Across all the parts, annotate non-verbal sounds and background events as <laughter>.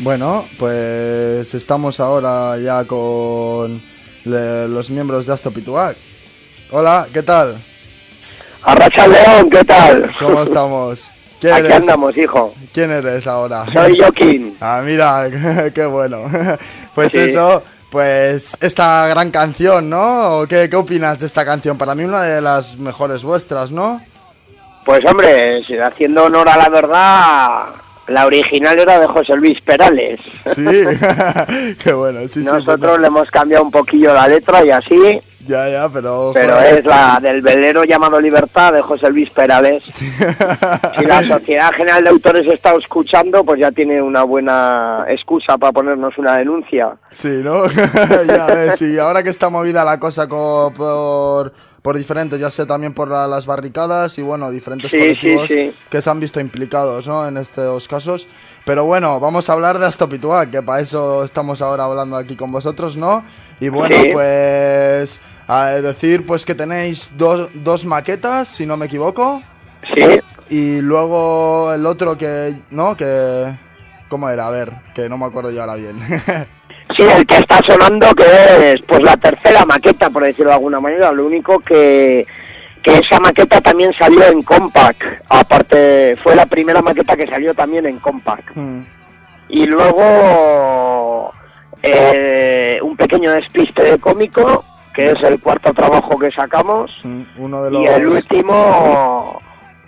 Bueno, pues estamos ahora ya con le- los miembros de Astopituac. Hola, ¿qué tal? Arracha León, ¿qué tal? ¿Cómo estamos? <laughs> ¿Quién Aquí eres? andamos, hijo. ¿Quién eres ahora? Soy Joaquín. <laughs> Ah, mira, <laughs> qué bueno. Pues Sí. eso, pues esta gran canción, ¿no? ¿Qué, ¿Qué opinas de esta canción? Para mí una de las mejores vuestras, ¿no? Pues hombre, haciendo honor a la verdad, la original era de José Luis Perales. Sí, <laughs> qué bueno, sí, sí. Nosotros pues, le hemos cambiado un poquillo la letra y así, Ya, ya, pero... pero joder. es la del velero llamado Libertad de José Luis Perales. <laughs> Si la Sociedad General de Autores está escuchando, pues ya tiene una buena excusa para ponernos una denuncia. Sí, ¿no? <laughs> ya ves, sí, ahora que está movida la cosa co- por, por diferentes, ya sé también por la- las barricadas y bueno, diferentes Sí, colectivos sí, sí. que se han visto implicados, ¿no? En estos casos. Pero bueno, vamos a hablar de Astopituac, que para eso estamos ahora hablando aquí con vosotros, ¿no? Y bueno, Sí. pues a decir pues que tenéis dos, dos maquetas, si no me equivoco, Sí, y luego el otro que, ¿no? Que... ¿Cómo era? A ver, que no me acuerdo yo ahora bien. <laughs> Sí, el que está sonando que es pues la tercera maqueta, por decirlo de alguna manera. Lo único que, que esa maqueta también salió en Compact. Aparte, fue la primera maqueta que salió también en Compact. Mm. Y luego eh, un pequeño despiste de cómico, que es el cuarto trabajo que sacamos. Mm, Uno de los... Y el último,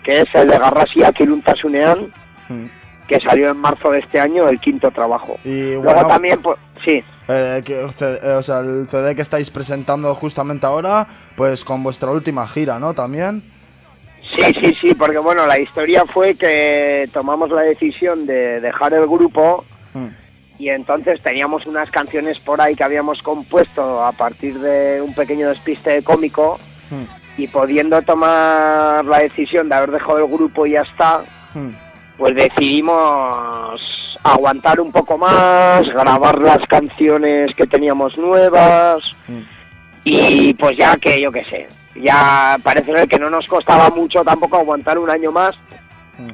que es el de Garrasia Kiluntasunean, Mm. Que salió en marzo de este año, el quinto trabajo. Y Luego bueno, también, pues, sí. eh, que, eh, o sea, el CD que estáis presentando justamente ahora, pues con vuestra última gira, ¿no? También. Sí, sí, sí, porque bueno, la historia fue que tomamos la decisión de dejar el grupo Mm. y entonces teníamos unas canciones por ahí que habíamos compuesto a partir de un pequeño despiste de cómico Mm. y pudiendo tomar la decisión de haber dejado el grupo y ya está, Mm. Pues decidimos aguantar un poco más, grabar las canciones que teníamos nuevas Mm. y pues ya que yo qué sé, ya parece ser que no nos costaba mucho tampoco aguantar un año más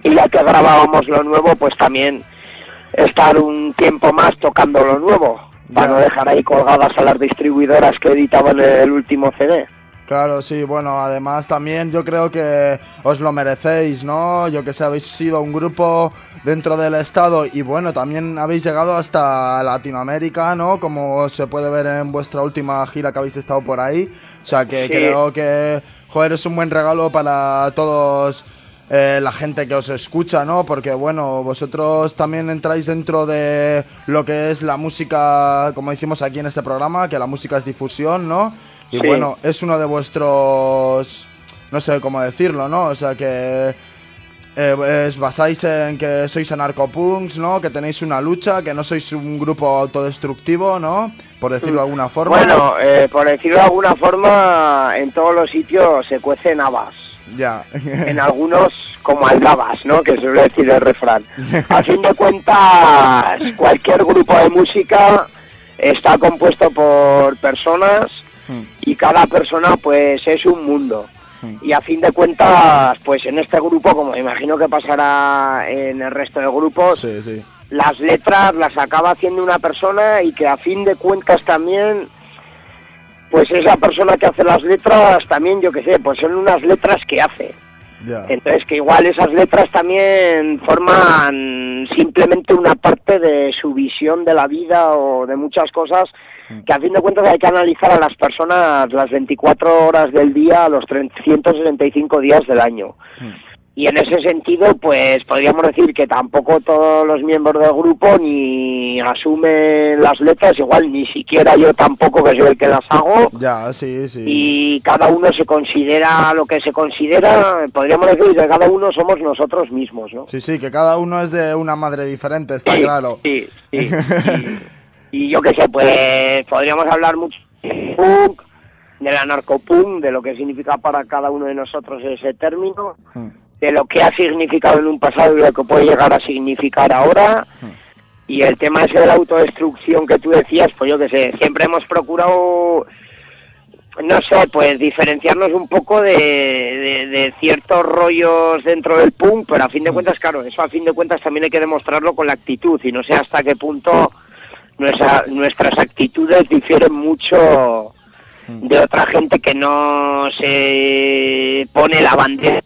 y ya que grabábamos lo nuevo pues también estar un tiempo más tocando lo nuevo para no dejar ahí colgadas a las distribuidoras que editaban el último CD. Claro, sí, bueno, además también yo creo que os lo merecéis, ¿no? Yo que sé, habéis sido un grupo dentro del estado y bueno, también habéis llegado hasta Latinoamérica, ¿no? Como se puede ver en vuestra última gira que habéis estado por ahí. O sea que Sí. creo que, joder, es un buen regalo para todos eh, la gente que os escucha, ¿no? Porque bueno, vosotros también entráis dentro de lo que es la música, como decimos aquí en este programa, que la música es difusión, ¿no? Y Sí. bueno, es uno de vuestros, no sé cómo decirlo, ¿no? O sea que eh, os basáis en que sois anarcopunks, ¿no? Que tenéis una lucha, que no sois un grupo autodestructivo, ¿no? Por decirlo de alguna forma. Bueno, eh, por decirlo de alguna forma, en todos los sitios se cuecen habas. ya. En <laughs> algunos como aldabas, ¿no? Que suele decir el refrán. A fin de cuentas, cualquier grupo de música está compuesto por personas Y cada persona pues es un mundo. hmm. Y a fin de cuentas, pues en este grupo, como me imagino que pasará en el resto de grupos, Sí, sí. las letras las acaba haciendo una persona y que a fin de cuentas también, pues esa persona que hace las letras también, yo qué sé, pues son unas letras que hace. Entonces que igual esas letras también forman simplemente una parte de su visión de la vida o de muchas cosas que a fin de cuentas hay que analizar a las personas las 24 horas del día, los 365 días del año. Hmm. Y en ese sentido, pues podríamos decir que tampoco todos los miembros del grupo ni asumen las letras, igual ni siquiera yo tampoco que soy el que las hago. Ya, sí, sí. Y cada uno se considera lo que se considera, podríamos decir que cada uno somos nosotros mismos, ¿no? Sí, sí, que cada uno es de una madre diferente, está Sí, claro. Sí, sí. Y, <laughs> y yo qué sé, pues podríamos hablar mucho del punk, del anarcopunk, de lo que significa para cada uno de nosotros ese término, Hmm, de lo que ha significado en un pasado y lo que puede llegar a significar ahora. hmm. Y el tema ese de la autodestrucción que tú decías, pues yo qué sé, siempre hemos procurado, no sé, pues diferenciarnos un poco de, de- de ciertos rollos dentro del punk, pero a fin de cuentas, claro, eso a fin de cuentas también hay que demostrarlo con la actitud y no sé hasta qué punto nuestra- nuestras actitudes difieren mucho de otra gente que no se pone la bandera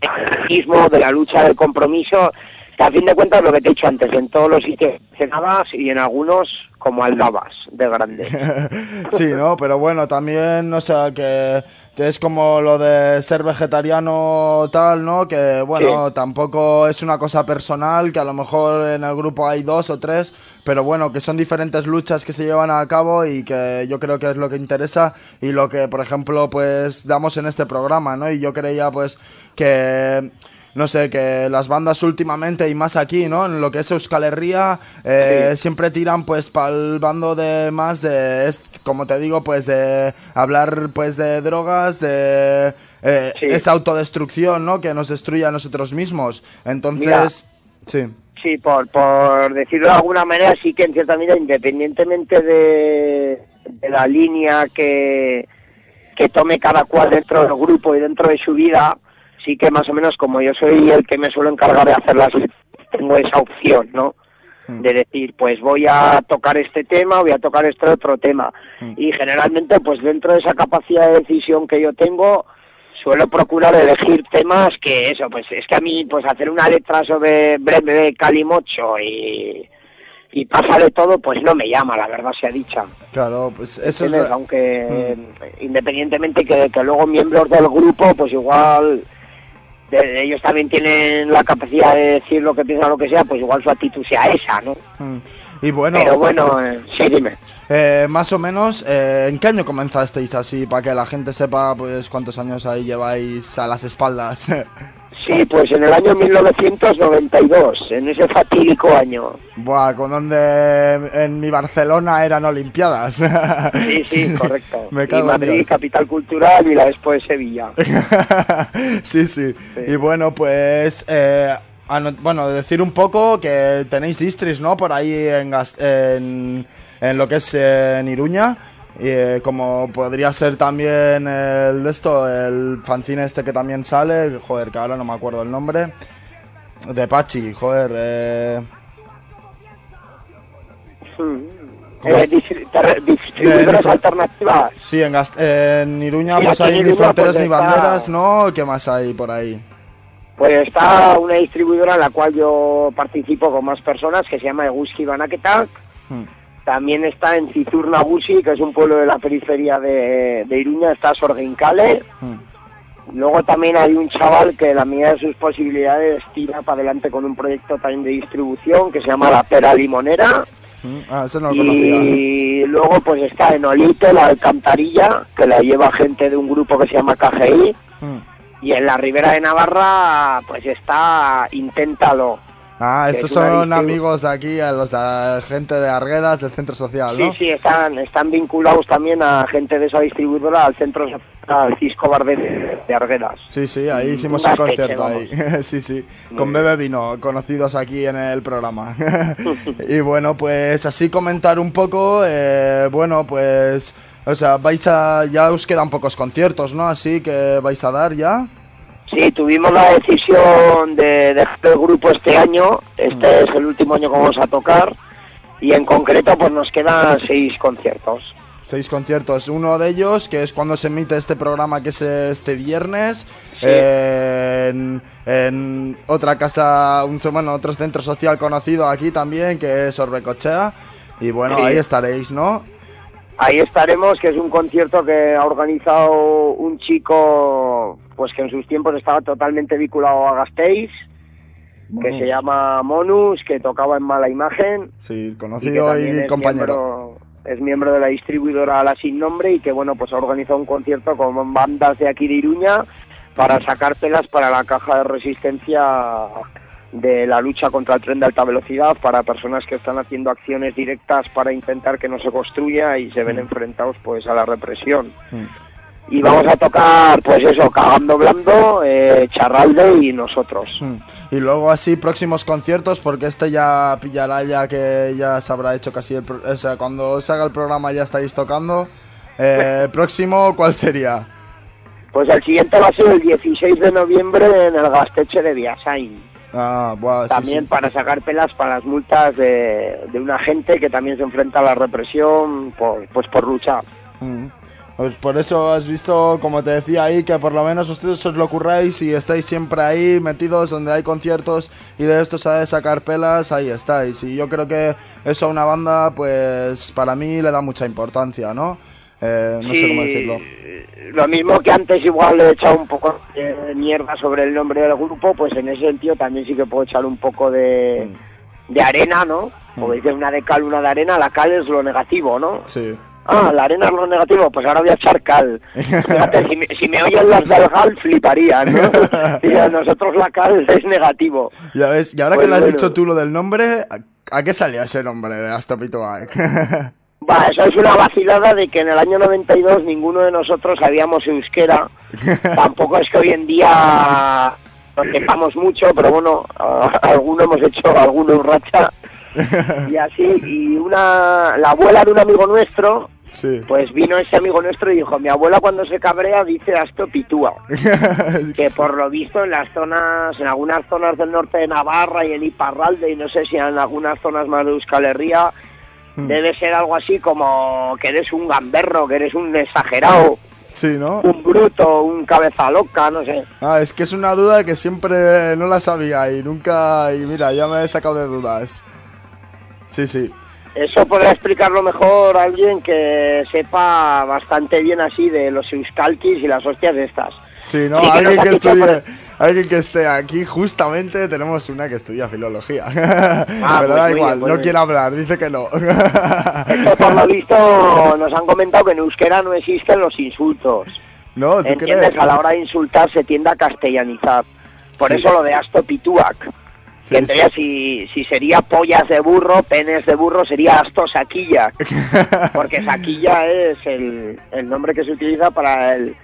del anarquismo, de la lucha del compromiso, que a fin de cuentas lo que te he dicho antes, en todos los sitios cenabas y en algunos como aldabas de grande. <laughs> sí, ¿no? Pero bueno, también, o sea, que, que es como lo de ser vegetariano tal, ¿no? Que bueno, Sí. tampoco es una cosa personal, que a lo mejor en el grupo hay dos o tres, pero bueno, que son diferentes luchas que se llevan a cabo y que yo creo que es lo que interesa y lo que, por ejemplo, pues damos en este programa, ¿no? Y yo creía, pues, que no sé, que las bandas últimamente y más aquí, ¿no? En lo que es Euskal Herria, eh, Sí. siempre tiran pues para el bando de más de, es- como te digo, pues de hablar pues de drogas, de eh, Sí. esa autodestrucción, ¿no? Que nos destruye a nosotros mismos. Entonces, sí. Sí, por, por decirlo de alguna manera, sí que en cierta medida, independientemente de, de la línea que, que tome cada cual dentro del grupo y dentro de su vida, sí que más o menos como yo soy el que me suelo encargar de hacer las letras, tengo esa opción, ¿no? Mm. De decir, pues voy a tocar este tema, voy a tocar este otro tema. Mm. Y generalmente, pues dentro de esa capacidad de decisión que yo tengo, suelo procurar elegir temas que eso, pues es que a mí pues hacer una letra sobre breve calimocho y, y pasa de todo, pues no me llama, la verdad sea dicha. Claro, pues eso es... Aunque eh, independientemente que, que luego miembros del grupo, pues igual de- ellos también tienen la capacidad de decir lo que piensan o lo que sea, pues igual su actitud sea esa, ¿no? Mm. Y bueno, Pero bueno, eh, sí, dime. eh, más o menos, eh, ¿en qué año comenzasteis así? Para que la gente sepa pues cuántos años ahí lleváis a las espaldas. <laughs> Sí, pues en el año 1992, en ese fatídico año. Buah, con donde en mi Barcelona eran Olimpiadas. Sí, sí, <laughs> correcto. Me y cago Madrid, Dios. capital cultural, y la después Sevilla. <laughs> sí, sí, Y bueno, pues, eh, bueno, decir un poco que tenéis distris, ¿no? Por ahí en, en, en lo que es eh, en Iruña. Y, eh, como podría ser también el esto, el fanzine este que también sale, joder, que ahora no me acuerdo el nombre. De Pachi, joder, eh, Eh, distri- ter- distribuidoras De- alternativas. Sí, en, Gast- en Iruña Sí, pues hay ni Iruña, fronteras pues, ni está- banderas, ¿no? ¿Qué más hay por ahí? Pues está una distribuidora en la cual yo participo con más personas que se llama Eguski Banaketa. Hmm. También está en Cizurna Busi, que es un pueblo de la periferia de, de Iruña, está Sorgincale. Hmm. Luego también hay un chaval que la medida de sus posibilidades tira para adelante con un proyecto también de distribución que se llama La Pera Limonera. Hmm. Ah, ese no lo conocía. Y luego pues está en Olite, la Alcantarilla, que la lleva gente de un grupo que se llama KGI. Hmm. Y en la Ribera de Navarra pues está Inténtalo. Ah, estos es una son amigos de aquí, a los de la gente de Arguedas, del centro social, Sí, ¿no? sí, están, están vinculados también a gente de esa distribuidora al centro al Cisco Bar de, Arguedas. Sí, sí, ahí Un hicimos un gasteche, concierto ahí. <laughs> sí, sí, con. Bebe Vino, conocidos aquí en el programa. <laughs> <laughs> y bueno, pues así comentar un poco, eh, bueno, pues, o sea, vais a, ya os quedan pocos conciertos, ¿no? Así que vais a dar ya. Sí, tuvimos la decisión de dejar el grupo este año. Este es el último año que vamos a tocar. Y en concreto, pues nos quedan seis conciertos. Seis conciertos, uno de ellos que es cuando se emite este programa que es este viernes Sí. eh, en, en otra casa, un, bueno, otro centro social conocido aquí también que es Orbecochea y bueno, Sí. ahí estaréis, ¿no? Ahí estaremos, que es un concierto que ha organizado un chico, pues que en sus tiempos estaba totalmente vinculado a Gasteiz, que se llama Monus, que tocaba en Mala Imagen. Sí, y conocido y, es compañero. Miembro, es miembro de la distribuidora La Sin Nombre y que, bueno, pues ha organizado un concierto con bandas de aquí de Iruña para sacar pelas para la caja de resistencia de la lucha contra el tren de alta velocidad para personas que están haciendo acciones directas para intentar que no se construya y se ven enfrentados pues a la represión. Mm. Y vamos a tocar pues eso, Cagando Blando, eh, Charralde y nosotros. Mm. Y luego así próximos conciertos, porque este ya pillará ya que ya se habrá hecho casi el... pro- O sea, cuando se haga el programa ya estaréis tocando. Eh, próximo, ¿cuál sería? Pues el siguiente va a ser el 16 de noviembre en el Gasteche de Viasain. Ah, sí, también sí. para sacar pelas para las multas de, de una gente que también se enfrenta a la represión por, pues por luchar. Mm. Pues por eso has visto, como te decía ahí, que por lo menos ustedes os lo curráis y estáis siempre ahí metidos donde hay conciertos y de esto sabes sacar pelas, ahí estáis. Y yo creo que eso a una banda, pues para mí le da mucha importancia, ¿no? Eh, no sé Sí, cómo decirlo. Lo mismo que antes igual le he echado un poco de mierda sobre el nombre del grupo, pues en ese sentido también sí que puedo echar un poco de, de arena, ¿no? Como Mm. dice una de cal, una de arena, la cal es lo negativo, ¿no? Sí. Ah, la arena es lo negativo, pues ahora voy a echar cal. Fíjate, si me, si me <laughs> oyen los del gal, fliparían, ¿no? <laughs> Y a nosotros la cal es negativo. Ya ves, y ahora Pues que le has dicho tú lo del nombre, ¿a, a qué salía ese nombre de Astapitoac? Va, <laughs> eso es una vacilada de que en el año 92 ninguno de nosotros sabíamos euskera. Tampoco es que hoy en día nos sepamos mucho, pero bueno, alguno hemos hecho algunos racha y así. Y una, la abuela de un amigo nuestro, sí. pues vino ese amigo nuestro y dijo, mi abuela cuando se cabrea dice Asto Pitúa. <laughs> Que por lo visto en las zonas, en algunas zonas del norte de Navarra y en Iparralde y no sé si en algunas zonas más de Euskal Herria, Mm. debe ser algo así como que eres un gamberro, que eres un exagerado, Sí, ¿no? un bruto, un cabeza loca, no sé. Ah, es que es una duda que siempre no la sabía y nunca... Y mira, ya me he sacado de dudas. Sí, sí. Eso podrá explicarlo mejor alguien que sepa bastante bien así de los euskalkis y las hostias de estas. Sí, ¿no? Alguien, que estudie, alguien que esté aquí, justamente tenemos una que estudia filología. <laughs> Pero pues da igual, bien, pues no muy quiere hablar, dice que no. <laughs> Esto por lo visto nos han comentado que en euskera no existen los insultos. no, ¿tú ¿Entiendes? crees? A la hora de insultar se tiende a castellanizar. Por Sí. eso lo de Asto Pituac. Sí, que en teoría si, si sería pollas de burro, penes de burro, sería Asto Saquilla. <laughs> Porque Saquilla es el, el nombre que se utiliza para el,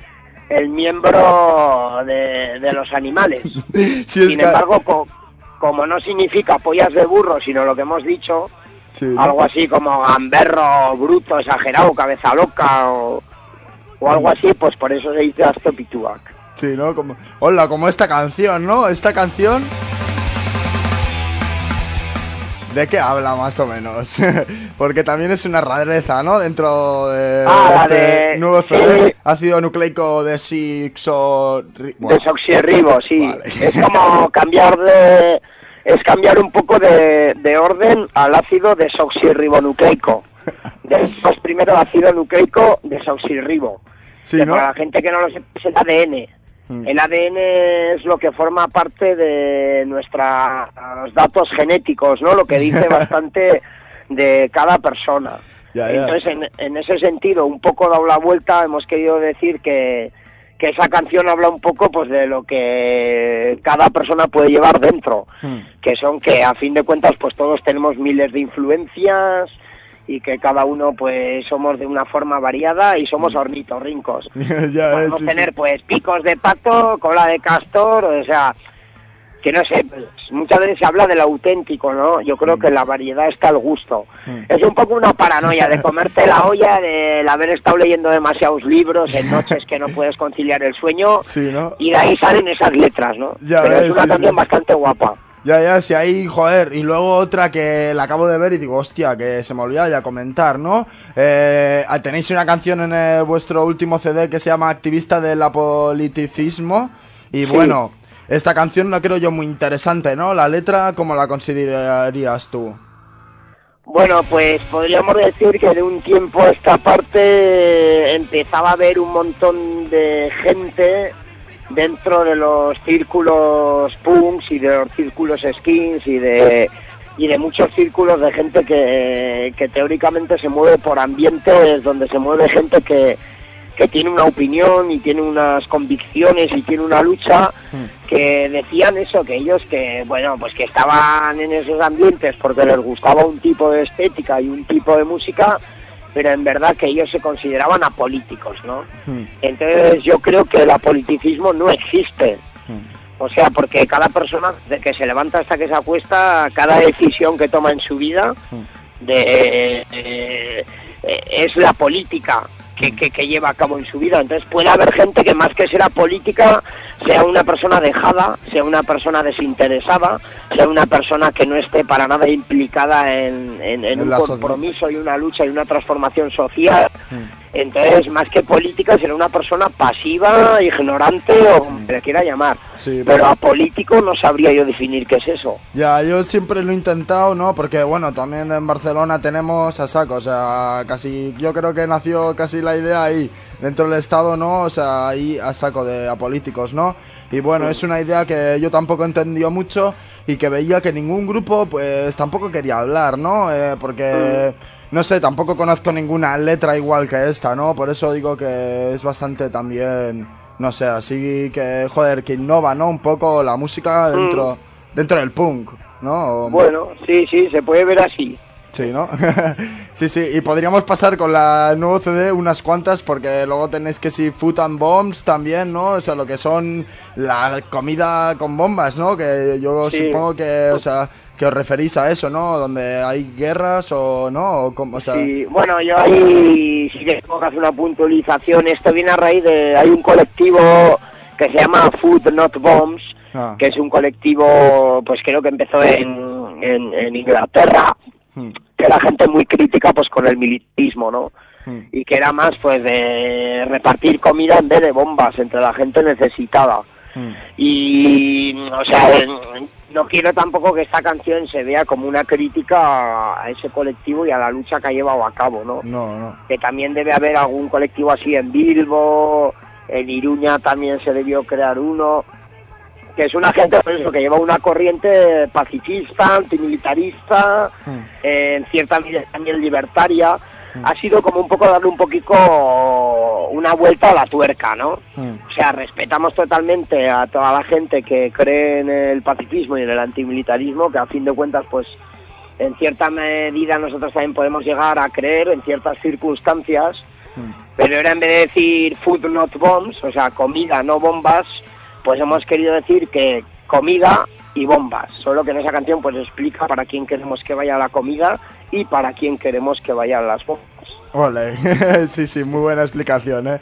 el miembro de, de los animales. <laughs> Sí, Sin embargo, co- como no significa pollas de burro, sino lo que hemos dicho, algo así como gamberro, bruto, exagerado, cabeza loca o, o algo así, pues por eso se dice Asto Pituac. Sí, ¿no? Como, hola, como esta canción, ¿no? Esta canción... ¿De qué habla más o menos? <laughs> Porque también es una rareza, ¿no? Dentro de Ah, este de- nuevo ácido nucleico de Sixo... Desoxirribo, sí. Vale. Es como cambiar de... Es cambiar un poco de, de orden al ácido desoxirribonucleico. <laughs> Decimos primero ácido nucleico desoxirribo. Sí. Para la gente que no lo sepa, es el ADN. Mm. El ADN es lo que forma parte de nuestra, los datos genéticos, ¿no? Lo que dice <laughs> bastante de cada persona. Ya, ya. Entonces, en, en ese sentido, un poco dado la vuelta, hemos querido decir que, que esa canción habla un poco pues de lo que cada persona puede llevar dentro, Hmm. que son que a fin de cuentas pues todos tenemos miles de influencias y que cada uno pues somos de una forma variada y somos ornitorrincos. <laughs> ya, eh, Podemos sí, tener sí. pues picos de pato, cola de castor, o sea, que no sé, pues, muchas veces se habla del auténtico, ¿no? Yo creo que en la variedad está el gusto. Mm. Es un poco una paranoia de comerte la <laughs> olla, del haber estado leyendo demasiados libros en noches que no <laughs> puedes conciliar el sueño, Sí, ¿no? y de ahí salen esas letras, ¿no? Ya Pero ves, es una sí, canción bastante guapa. Ya, ya, sí, ahí, joder. Y luego otra que la acabo de ver y digo, hostia, que se me olvidaba ya comentar, ¿no? Eh, tenéis una canción en eh, vuestro último CD que se llama Activista del Apoliticismo. Y Sí. bueno, esta canción la creo yo muy interesante, ¿no? La letra, ¿cómo la considerarías tú? Bueno, pues podríamos decir que de un tiempo a esta parte empezaba a haber un montón de gente dentro de los círculos punks y de los círculos skins y de y de muchos círculos de gente que, que teóricamente se mueve por ambientes donde se mueve gente que, que tiene una opinión y tiene unas convicciones y tiene una lucha que decían eso, que ellos que, bueno, pues que estaban en esos ambientes porque les gustaba un tipo de estética y un tipo de música, pero en verdad que ellos se consideraban apolíticos, ¿no? Entonces yo creo que el apoliticismo no existe. O sea, porque cada persona, de que se levanta hasta que se acuesta, cada decisión que toma en su vida de, eh, eh, es la política que, que, que lleva a cabo en su vida. Entonces puede haber gente que más que ser política sea una persona dejada, sea una persona desinteresada, sea una persona que no esté para nada implicada en, en- en En un compromiso y una lucha y una transformación social. Entonces, más que política, será una persona pasiva, ignorante o como se le quiera llamar. Sí, Pero apolítico no sabría yo definir qué es eso. Ya, yo siempre lo he intentado, ¿no? Porque, bueno, también en Barcelona tenemos a saco, o sea, casi, yo creo que nació casi la idea ahí, dentro del Estado, ¿no? O sea, ahí a saco de apolíticos, ¿no? Y bueno, es una idea que yo tampoco entendió mucho y que veía que ningún grupo, pues, tampoco quería hablar, ¿no? Eh, porque, no sé, tampoco conozco ninguna letra igual que esta, ¿no? Por eso digo que es bastante también, no sé, así que, joder, que innova, ¿no? Un poco la música dentro dentro del punk, ¿no? O- Bueno, sí, sí, se puede ver así. Sí, ¿no? <laughs> sí, sí, y podríamos pasar con la nuevo CD unas cuantas porque luego tenéis que si Food and Bombs también, ¿no? O sea, lo que son la comida con bombas, ¿no? Que yo Sí. supongo que, o sea, que os referís a eso, ¿no? Donde hay guerras o no, o, como, o sea, Sí, bueno, yo ahí sí que tengo que hacer una puntualización. Esto viene a raíz de... Hay un colectivo que se llama Food Not Bombs, ah, que es un colectivo, pues creo que empezó en, en, en Inglaterra, hmm, que era gente muy crítica pues con el militarismo, ¿no? hmm, y que era más pues de repartir comida en vez de bombas entre la gente necesitada. Hmm. Y, o sea, en- no quiero tampoco que esta canción se vea como una crítica a ese colectivo y a la lucha que ha llevado a cabo, ¿no? No, no. Que también debe haber algún colectivo así en Bilbo, en Iruña también se debió crear uno, que es una gente pues, eso, que lleva una corriente pacifista, antimilitarista, Hmm, eh, en cierta medida también libertaria, Mm. Ha sido como un poco darle un poquito una vuelta a la tuerca, ¿no? hmm. O sea, respetamos totalmente a toda la gente que cree en el pacifismo y en el antimilitarismo, que a fin de cuentas, pues, en cierta medida nosotros también podemos llegar a creer en ciertas circunstancias, hmm. pero ahora en vez de decir food not bombs, o sea, comida, no bombas, pues hemos querido decir que comida y bombas. Solo que en esa canción pues explica para quién queremos que vaya la comida y para quién queremos que vayan las bombas. Ole, <laughs> sí, sí, muy buena explicación, ¿eh?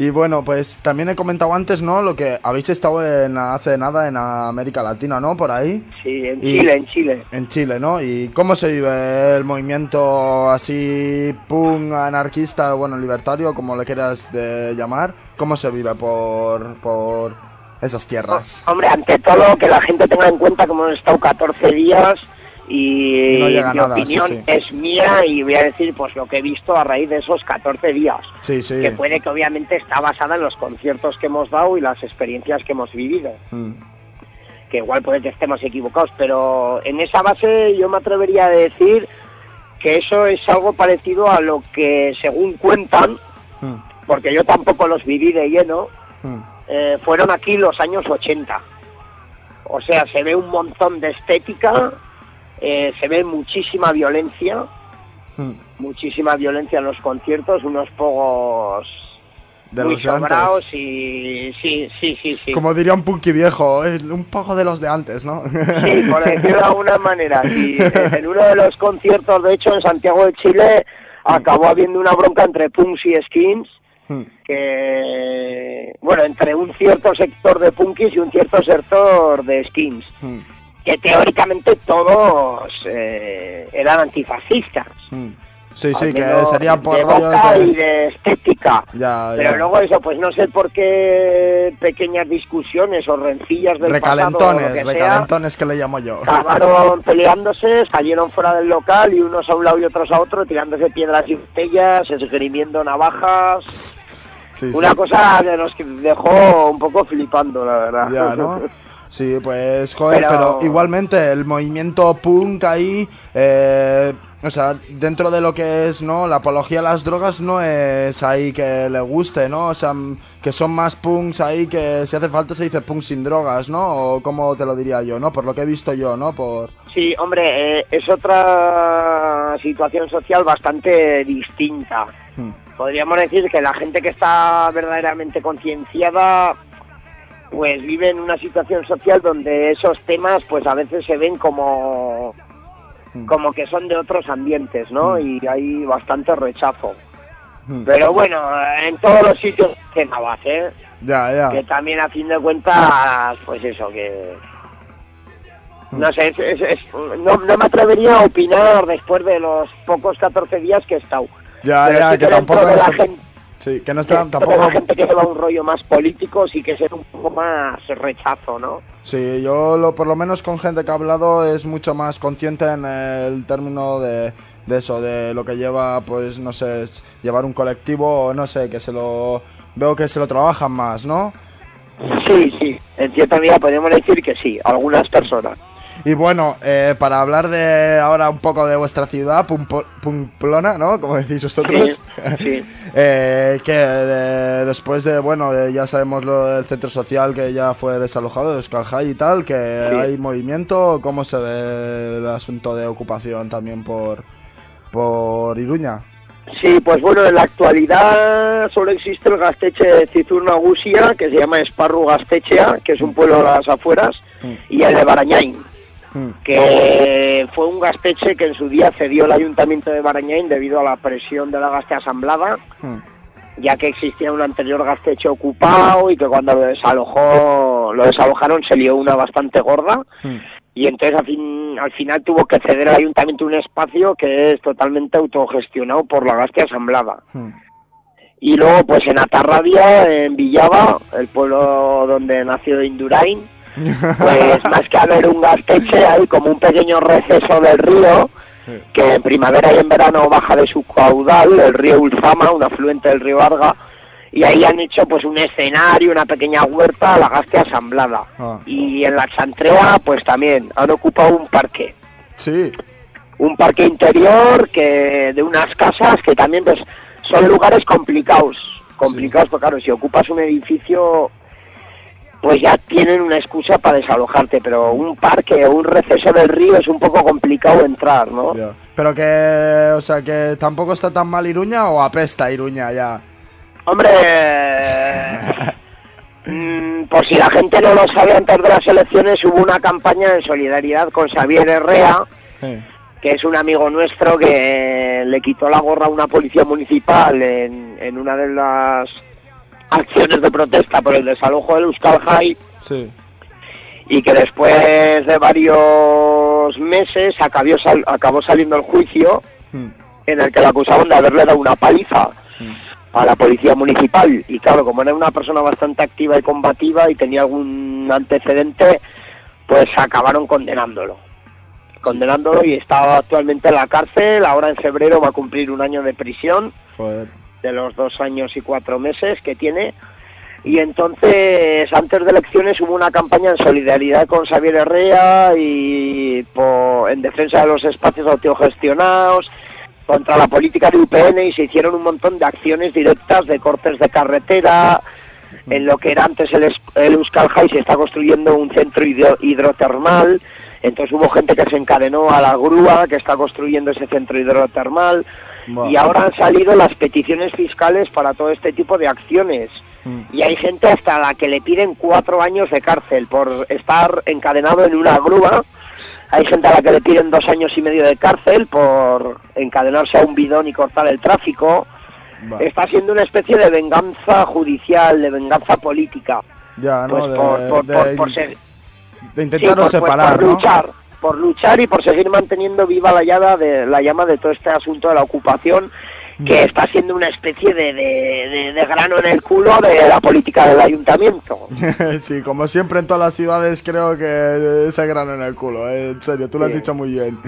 Y bueno, pues también he comentado antes, ¿no? Lo que habéis estado en, hace nada en América Latina, ¿no? Por ahí. Sí, en Chile, en Chile. En Chile, ¿no? ¿Y cómo se vive el movimiento así, punk, anarquista, bueno, libertario, como le quieras de llamar? ¿Cómo se vive por, por esas tierras? Hombre, ante todo, que la gente tenga en cuenta que hemos estado 14 días y, mi opinión es mía y voy a decir pues lo que he visto a raíz de esos 14 días. Que puede que obviamente está basada en los conciertos que hemos dado y las experiencias que hemos vivido. Mm. Que igual puede que estemos equivocados, pero en esa base yo me atrevería a decir que eso es algo parecido a lo que según cuentan, mm. porque yo tampoco los viví de lleno, mm. eh, fueron aquí los años 80. O sea, se ve un montón de estética eh, se ve muchísima violencia, hmm. muchísima violencia en los conciertos, unos pocos de muy los y sí, sí, sí, sí. Como diría un punky viejo, un poco de los de antes, ¿no? Sí, por decirlo de alguna manera. Y en uno de los conciertos, de hecho, en Santiago de Chile, acabó habiendo una bronca entre punks y skins, hmm. que, bueno, entre un cierto sector de punkis y un cierto sector de skins. Que teóricamente todos eh, eran antifascistas. Mm. Sí, sí, que serían por de boca y de estética. Pero luego eso, pues no sé por qué pequeñas discusiones o rencillas del recalentones, pasado, que recalentones que le llamo yo. Acabaron peleándose, salieron fuera del local y unos a un lado y otros a otro, tirándose piedras y botellas, esgrimiendo navajas. Una cosa que nos dejó un poco flipando, la verdad. Ya, ¿no? <laughs> Sí, pues joder, pero... igualmente el movimiento punk ahí, eh, o sea, dentro de lo que es, ¿no? La apología a las drogas no es ahí que le guste, ¿no? O sea, que son más punks ahí que si hace falta se dice punk sin drogas, ¿no? O como te lo diría yo, ¿no? Por lo que he visto yo, ¿no? Por... Sí, hombre, eh, es otra situación social bastante distinta. Hmm. Podríamos decir que la gente que está verdaderamente concienciada pues vive en una situación social donde esos temas pues a veces se ven como mm. como que son de otros ambientes, ¿no? Mm. Y hay bastante rechazo. Mm. Pero bueno, en todos los sitios que Navas, ¿eh? Ya, ya. Que también a fin de cuentas, pues eso, que... No sé, no, me atrevería a opinar después de los pocos 14 días que he estado. Ya, ya, que, tampoco... Sí, que no está tampoco... La gente que lleva un rollo más político sí que ser un poco más rechazo, ¿no? Sí, yo lo, por lo menos con gente que ha hablado es mucho más consciente en el término de, de eso, de lo que lleva, pues, no sé, llevar un colectivo, no sé, que se lo... Veo que se lo trabajan más, ¿no? Sí, sí, en cierta medida podemos decir que sí, algunas personas. Y bueno, eh, para hablar de ahora un poco de vuestra ciudad, Pumplona, ¿no? Como decís vosotros. Sí, <laughs> eh, que después de, bueno, ya sabemos lo del centro social que ya fue desalojado de Euskal y tal, que hay movimiento. ¿Cómo se ve el asunto de ocupación también por, por Iruña? Sí, pues bueno, en la actualidad solo existe el Gasteche de Cizurna Gusia, que se llama Esparru Gastechea, que es un pueblo a las afueras, mm. y el de Barañain. Que fue un gasteche que en su día cedió el ayuntamiento de Barañain debido a la presión de la gaste asamblada, mm. ya que existía un anterior gasteche ocupado y que cuando lo desalojó, lo desalojaron se lió una bastante gorda. Mm. Y entonces al, fin, al final tuvo que ceder al ayuntamiento un espacio que es totalmente autogestionado por la gaste asamblada. Y luego, pues en Atarrabia, en Villaba, el pueblo donde nació Indurain, pues <laughs> más que haber un gasteche hay como un pequeño receso del río que en primavera y en verano baja de su caudal, el río Ulzama, un afluente del río Arga, y ahí han hecho pues un escenario, una pequeña huerta, la gaste asamblada. Ah. Y en la Chantrea pues también han ocupado un parque. Sí. Un parque interior que de unas casas que también pues son lugares complicados. Complicados, porque claro, si ocupas un edificio pues ya tienen una excusa para desalojarte, pero un parque o un receso del río es un poco complicado entrar, ¿no? Pero que, o sea, que tampoco está tan mal Iruña o apesta Iruña ya. Hombre, mm, por si la gente no lo sabe, antes de las elecciones hubo una campaña en solidaridad con Xavier Herrea, que es un amigo nuestro que le quitó la gorra a una policía municipal en, en una de las acciones de protesta por el desalojo del Euskal High Sí. y que después de varios meses acabó, sal- acabó saliendo el juicio Mm. en el que le acusaban de haberle dado una paliza a la policía municipal y claro, como era una persona bastante activa y combativa y tenía algún antecedente, pues acabaron condenándolo. Condenándolo y está actualmente en la cárcel, ahora en febrero va a cumplir un año de prisión Joder. De los dos años y cuatro meses que tiene. Y entonces, antes de elecciones, hubo una campaña en solidaridad con Xavier Herrera y en defensa de los espacios autogestionados, contra la política de UPN y se hicieron un montón de acciones directas de cortes de carretera. En lo que era antes el, el Euskal High se está construyendo un centro hidro- hidrotermal. Entonces hubo gente que se encadenó a la grúa que está construyendo ese centro hidrotermal. Y ahora han salido las peticiones fiscales para todo este tipo de acciones. Mm. Y hay gente hasta la que le piden cuatro años de cárcel por estar encadenado en una grúa. Hay gente a la que le piden dos años y medio de cárcel por encadenarse a un bidón y cortar el tráfico. Está siendo una especie de venganza judicial, de venganza política. Ya, ¿no? Pues de, por, por, de- por- por ser- de sí, por- separar, luchar, por luchar y por seguir manteniendo viva la llama de la llama de todo este asunto de la ocupación que está siendo una especie de, de- de- de grano en el culo de la política del ayuntamiento. <laughs> sí, como siempre en todas las ciudades creo que ese grano en el culo, eh, en serio, tú lo has dicho muy bien.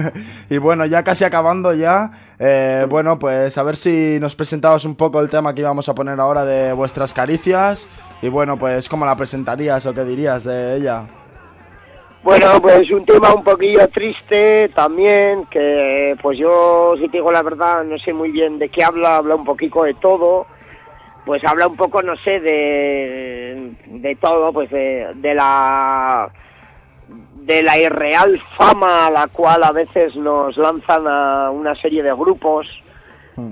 <laughs> y bueno, ya casi acabando ya, eh, bueno, pues a ver si nos presentabas un poco el tema que íbamos a poner ahora de vuestras caricias y bueno, pues cómo la presentarías o qué dirías de ella. Bueno, pues un tema un poquillo triste también, que pues yo, si te digo la verdad, no sé muy bien de qué habla, habla un poquito de todo, pues habla un poco, no sé, de, de todo, pues de, de la de la irreal fama a la cual a veces nos lanzan a una serie de grupos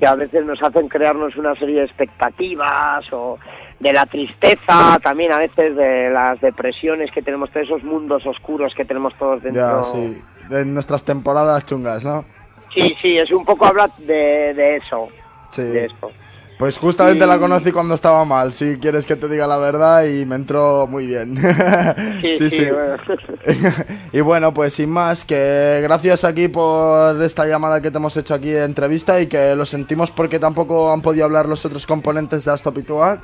que a veces nos hacen crearnos una serie de expectativas o de la tristeza, también a veces de las depresiones que tenemos, todos esos mundos oscuros que tenemos todos dentro. Ya, sí, de nuestras temporadas chungas, ¿no? sí, sí, es un poco hablar de, de eso, Sí. de esto. Pues justamente Y- la conocí cuando estaba mal, si quieres que te diga la verdad, y me entró muy bien. <laughs> Sí, sí, bueno. <laughs> y bueno, pues sin más, que gracias aquí por esta llamada que te hemos hecho aquí de entrevista y que lo sentimos porque tampoco han podido hablar los otros componentes de Astopituac.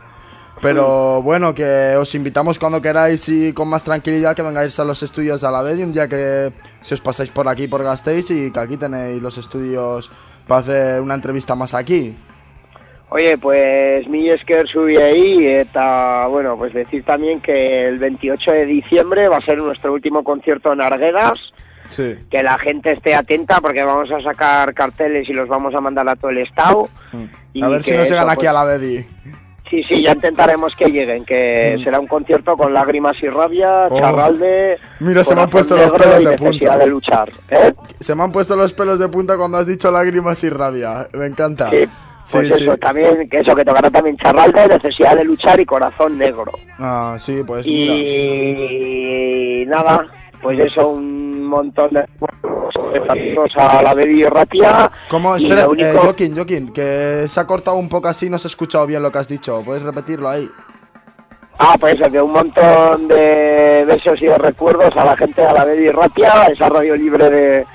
Pero bueno, que os invitamos cuando queráis y con más tranquilidad que vengáis a los estudios de Alavedium, ya que si os pasáis por aquí por Gasteiz y que aquí tenéis los estudios para hacer una entrevista más aquí. Oye, pues mi esker subí ahí eta, bueno, pues decir también que el 28 de diciembre va a ser nuestro último concierto en Arguedas, Sí. que la gente esté atenta porque vamos a sacar carteles y los vamos a mandar a todo el estado. Y A ver si eso, llegan aquí pues, a la Bedi. Sí, sí, ya intentaremos que lleguen, que Mm. será un concierto con lágrimas y rabia, Oh. charralde... Mira, se me han puesto los pelos de punta. de luchar, ¿eh? Se me han puesto los pelos de punta cuando has dicho lágrimas y rabia. Me encanta. Sí, pues sí, eso, sí. también, que eso, que tocará también charralde, necesidad de luchar y corazón negro. Ah, sí, pues mira. Y nada, pues eso, un montón de saludos a la Baby Ratia. ¿Cómo? Espera, eh, único- Joaquín, Joaquín, que se ha cortado un poco así, no se ha escuchado bien lo que has dicho. ¿Puedes repetirlo ahí? Ah, pues que un montón de besos y de recuerdos a la gente de la Baby Ratia, esa radio libre de,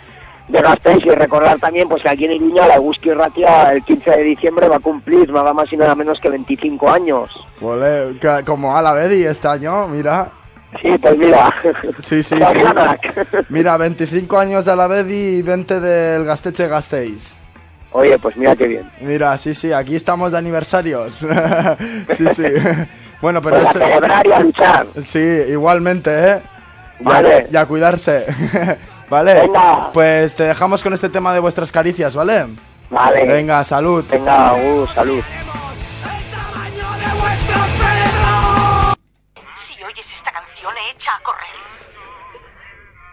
de Gasteiz y recordar también pues que aquí en Iruña la Eguski Ratia el 15 de diciembre va a cumplir nada más y nada menos que 25 años. Que- como a la Bedi este año, mira. Sí, pues mira. Sí, sí, sí. Mira, 25 años de la Bedi y 20 del Gasteche Gasteiz. Oye, pues mira qué bien. Mira, sí, sí, aquí estamos de aniversarios. <laughs> sí, sí. <laughs> Bueno, pero Pues a es... celebrar y a luchar. Sí, igualmente, ¿eh? Vale. Y a cuidarse. <laughs> ¿Vale? Venga. Pues te dejamos con este tema de vuestras caricias, ¿vale? Vale. Venga, salud. Venga, uh, salud. Si oyes esta canción, echa a correr.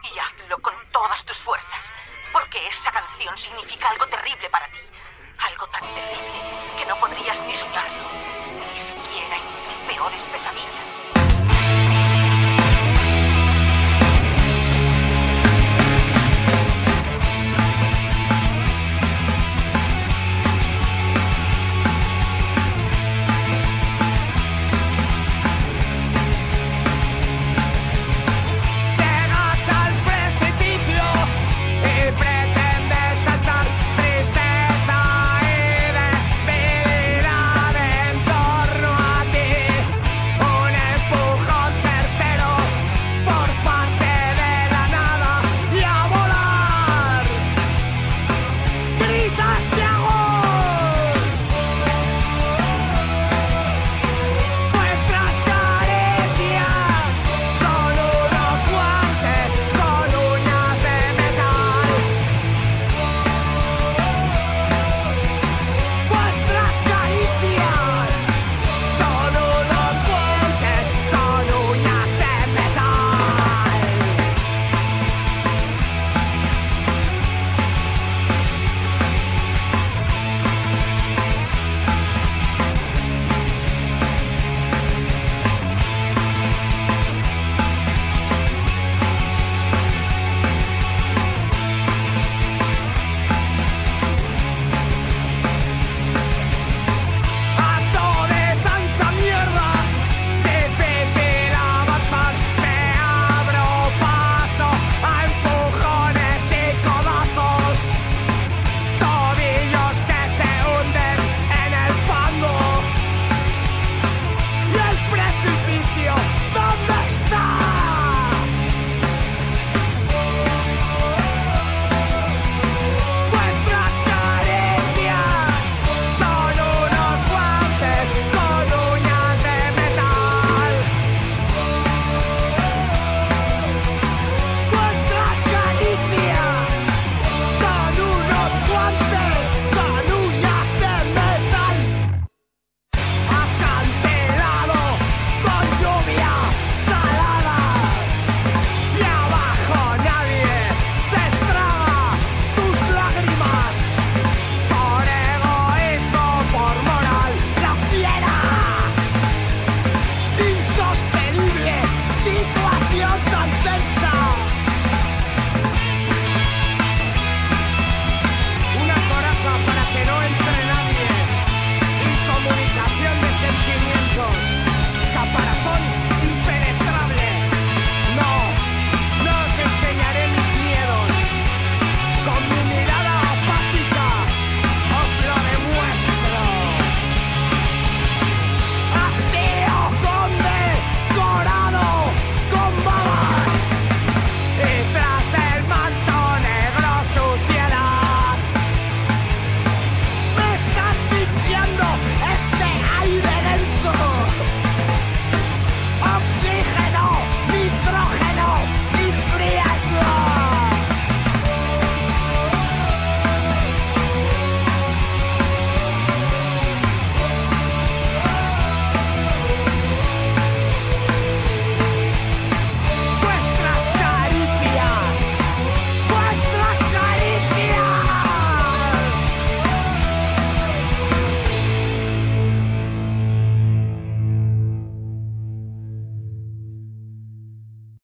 Y hazlo con todas tus fuerzas, porque esa canción significa algo terrible para ti. Algo tan terrible que no podrías ni soñarlo, ni siquiera en tus peores pesadillas.